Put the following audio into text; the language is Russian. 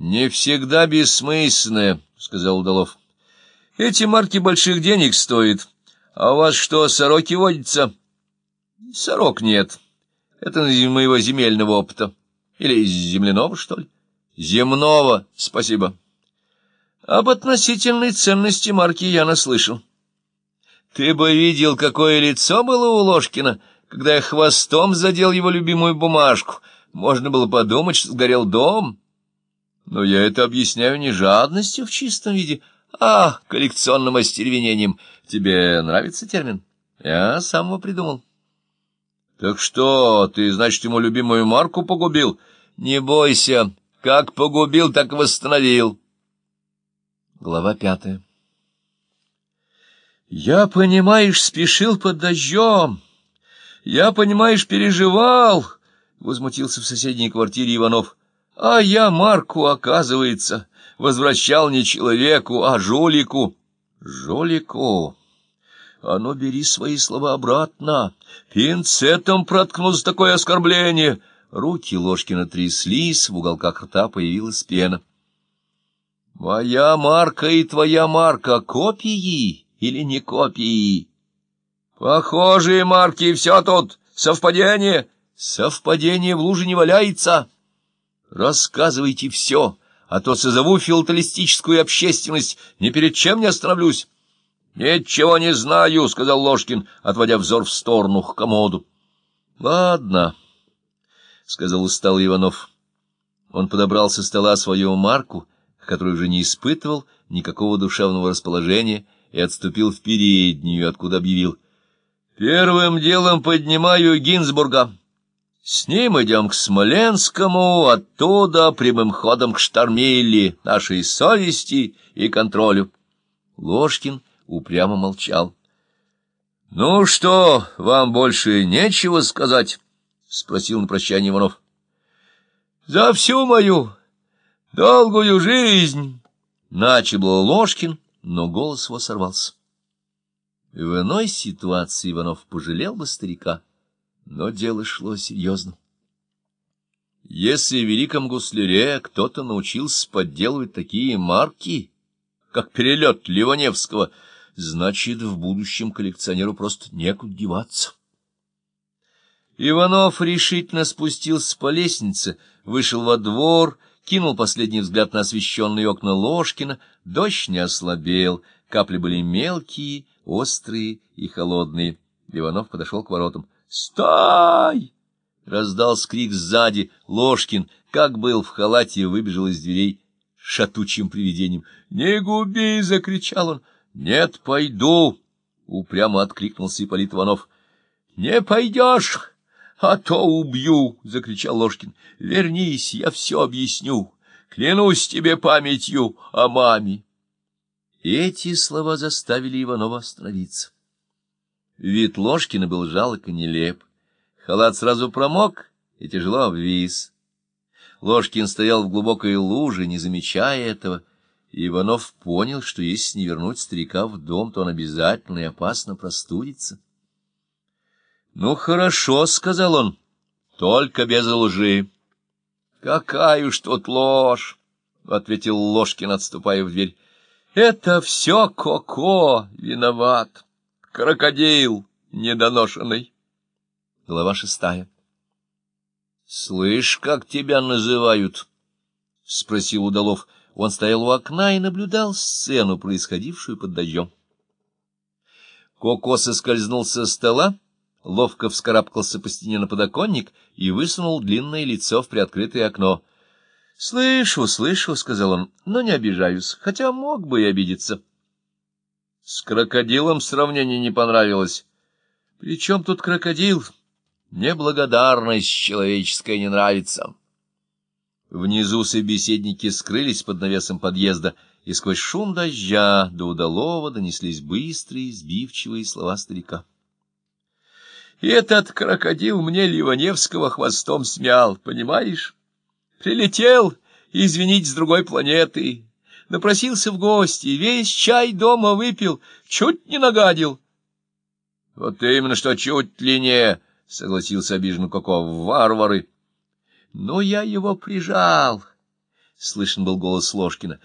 Не всегда бессмысленное, — сказал Удалов. — Эти марки больших денег стоят. А у вас что, сороки водятся? — Сорок нет. Это из моего земельного опыта. Или из земляного, что ли? — Земного, спасибо. Об относительной ценности марки я наслышал. Ты бы видел, какое лицо было у Ложкина, когда я хвостом задел его любимую бумажку. Можно было подумать, что сгорел дом. Но я это объясняю не жадностью в чистом виде, а коллекционным остервенением. Тебе нравится термин? Я сам его придумал. Так что, ты, значит, ему любимую марку погубил? Не бойся, как погубил, так восстановил. Глава пятая. Я, понимаешь, спешил под дождем. Я, понимаешь, переживал, — возмутился в соседней квартире Иванов. А я Марку, оказывается, возвращал не человеку, а жулику. Жулику? А ну, бери свои слова обратно. Пинцетом проткнул такое оскорбление. Руки Ложкина тряслись, в уголках рта появилась пена. Моя марка и твоя марка копии или не копии? Похожие марки, все тут совпадение. Совпадение в луже не валяется. Рассказывайте все, а то созову филателистическую общественность, ни перед чем не остановлюсь. — Ничего не знаю, — сказал Ложкин, отводя взор в сторону к комоду. — Ладно, — сказал усталый Иванов. Он подобрал со стола свою марку, который уже не испытывал никакого душевного расположения, и отступил в переднюю, откуда объявил. — Первым делом поднимаю Гинзбурга. С ним идем к Смоленскому, оттуда прямым ходом к Штормилли, нашей совести и контролю. Ложкин упрямо молчал. — Ну что, вам больше нечего сказать? — спросил на прощание Иванов. — За всю мою долгую жизнь! — начал Ложкин, но голос его сорвался. В иной ситуации Иванов пожалел бы старика но дело шло серьезно. Если в великом гусляре кто-то научился подделывать такие марки, как перелет Ливаневского, значит, в будущем коллекционеру просто некуда деваться. Иванов решительно спустился по лестнице, вышел во двор, кинул последний взгляд на освещенные окна Ложкина, дождь не ослабел, капли были мелкие, острые и холодные. Иванов подошел к воротам. «Стой!» — раздался крик сзади. Ложкин, как был в халате, выбежал из дверей шатучим привидением. «Не губи!» — закричал он. «Нет, пойду!» — упрямо откликнулся Ипполит Иванов. «Не пойдешь, а то убью!» — закричал Ложкин. «Вернись, я все объясню. Клянусь тебе памятью о маме!» Эти слова заставили Иванова остановиться. Вид Ложкина был жалок и нелеп. Халат сразу промок и тяжело обвис. Ложкин стоял в глубокой луже, не замечая этого, и Иванов понял, что если не вернуть старика в дом, то он обязательно и опасно простудится. — Ну, хорошо, — сказал он, — только без лжи. — Какая уж тут ложь! — ответил Ложкин, отступая в дверь. — Это все Коко виноват. — крокодил недоношенный. Глава шестая. — Слышь, как тебя называют? — спросил Удалов. Он стоял у окна и наблюдал сцену, происходившую под дождем. Коко соскользнул со стола, ловко вскарабкался по стене на подоконник и высунул длинное лицо в приоткрытое окно. — Слышу, слышу, — сказал он, — но не обижаюсь, хотя мог бы и обидеться. — с крокодилом сравнение не понравилось. Причем тут крокодил? Неблагодарность человеческая не нравится. Внизу собеседники скрылись под навесом подъезда, и сквозь шум дождя до удалого донеслись быстрые, сбивчивые слова старика. «Этот крокодил мне Ливаневского хвостом смял, понимаешь? Прилетел, извинить, с другой планеты, напросился в гости, весь чай дома выпил, чуть не нагадил. — Вот именно, что чуть ли не, — согласился обиженный Коко, — варвары. Но я его прижал, слышен был голос Ложкина.